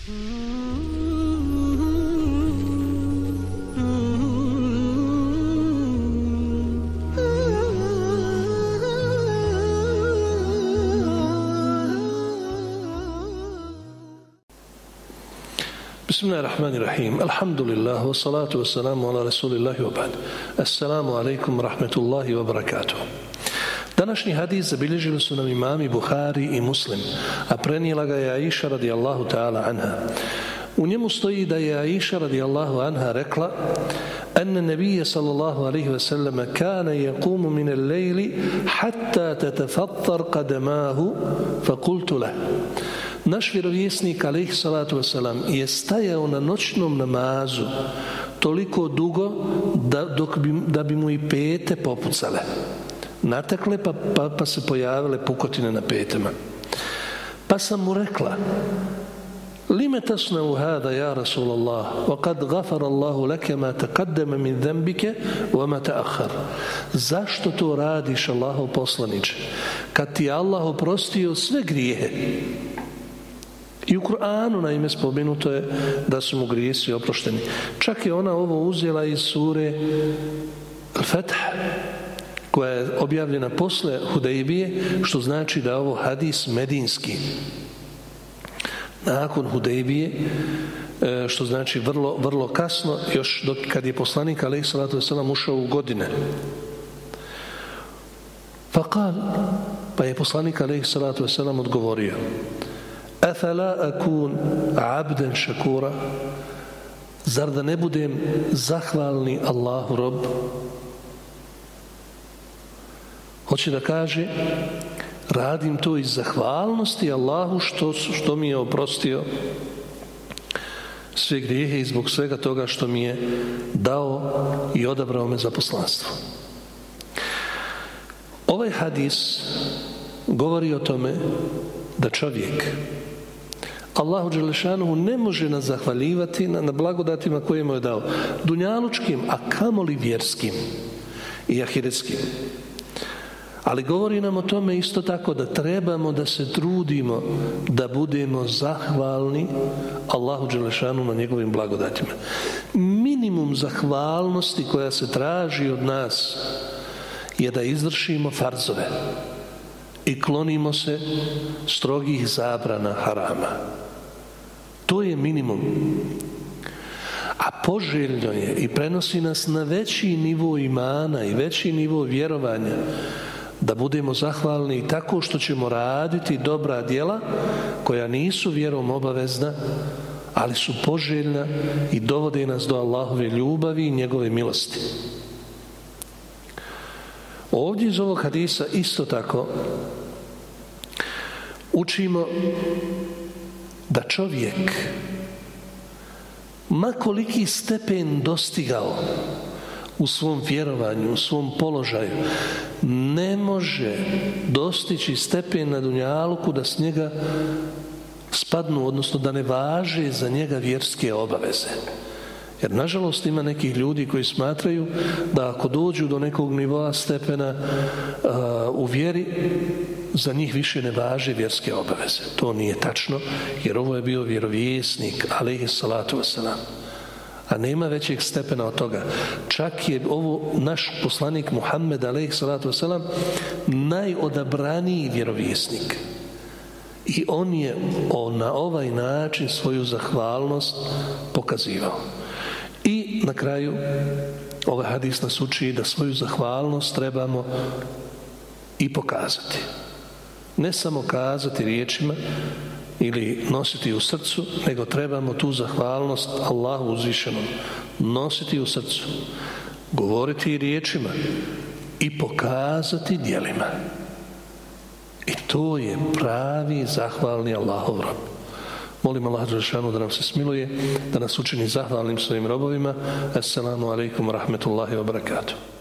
بسم الله الرحمن الرحيم الحمد لله والصلاة والسلام على رسول الله وبعد السلام عليكم ورحمة الله وبركاته Današnji hadis zabilježili su nam imami Buhari i Muslim, a prenijela ga je Aisha radijallahu ta'ala anha. U njemu stoji da je Aisha radijallahu anha rekla أن النبي صلى الله عليه وسلم كان يقوم من الليل حتى تتفطر قدماه فقلت له Naš vjerovjesnik, alaih salatu wasalam, je stajao na noćnom namazu toliko dugo da, dok bi, da bi mu i pete popucale. Natekle pa, pa, pa se pojavile pukotine na petama. Pa sam mu rekla, Lime tasna u hada, ja Rasulallah, wa kad gafar Allahu leke ma taqaddama min zembike wa ma ta'akhar. Zašto to radiš, Allahov poslaniče? Kad ti Allah oprostio sve grijehe, I u Kur'anu naime spomenuto je da su mu grijesi oprošteni. Čak je ona ovo uzela iz sure Al-Fetha, koja je objavljena posle Hudejbije, što znači da ovo hadis medinski. Nakon Hudejbije, e, što znači vrlo, vrlo kasno, još dok, kad je poslanik alaih salatu wasalam ušao u godine. Fakal, pa je poslanik alaih salatu wasalam odgovorio, Afala akun abden šakura Zar da ne budem zahvalni Allahu rob? Hoće da kaže radim to iz zahvalnosti Allahu što, što mi je oprostio sve grijehe i zbog svega toga što mi je dao i odabrao me za poslanstvo. Ovaj hadis govori o tome da čovjek Allahu Đelešanuhu ne može nas zahvaljivati na, na blagodatima koje mu je dao. Dunjalučkim, a kamoli vjerskim i ahiretskim. Ali govori nam o tome isto tako da trebamo da se trudimo da budemo zahvalni Allahu Đelešanu na njegovim blagodatima. Minimum zahvalnosti koja se traži od nas je da izvršimo farzove i klonimo se strogih zabrana harama. To je minimum. A poželjno je i prenosi nas na veći nivo imana i veći nivo vjerovanja da budemo zahvalni tako što ćemo raditi dobra djela koja nisu vjerom obavezna, ali su poželjna i dovode nas do Allahove ljubavi i njegove milosti. Ovdje iz ovog hadisa isto tako učimo da čovjek makoliki stepen dostigao u svom vjerovanju, u svom položaju, ne može dostići stepen na Dunjaluku da s njega spadnu, odnosno da ne važe za njega vjerske obaveze. Jer nažalost ima nekih ljudi koji smatraju da ako dođu do nekog nivoa stepena uh, u vjeri, za njih više ne važe vjerske obaveze. To nije tačno, jer ovo je bio vjerovjesnik, alaihi salatu wasalam. A nema većeg stepena od toga. Čak je ovo naš poslanik Muhammed, alaihi salatu wasalam, najodabraniji vjerovjesnik. I on je on na ovaj način svoju zahvalnost pokazivao. I na kraju ovaj hadis nas uči da svoju zahvalnost trebamo i pokazati ne samo kazati riječima ili nositi u srcu, nego trebamo tu zahvalnost Allahu uzvišenom nositi u srcu, govoriti i riječima i pokazati dijelima. I to je pravi zahvalni Allahov rob. Molim Allah Đelšanu da nam se smiluje, da nas učini zahvalnim svojim robovima. Assalamu alaikum wa rahmetullahi wa barakatuh.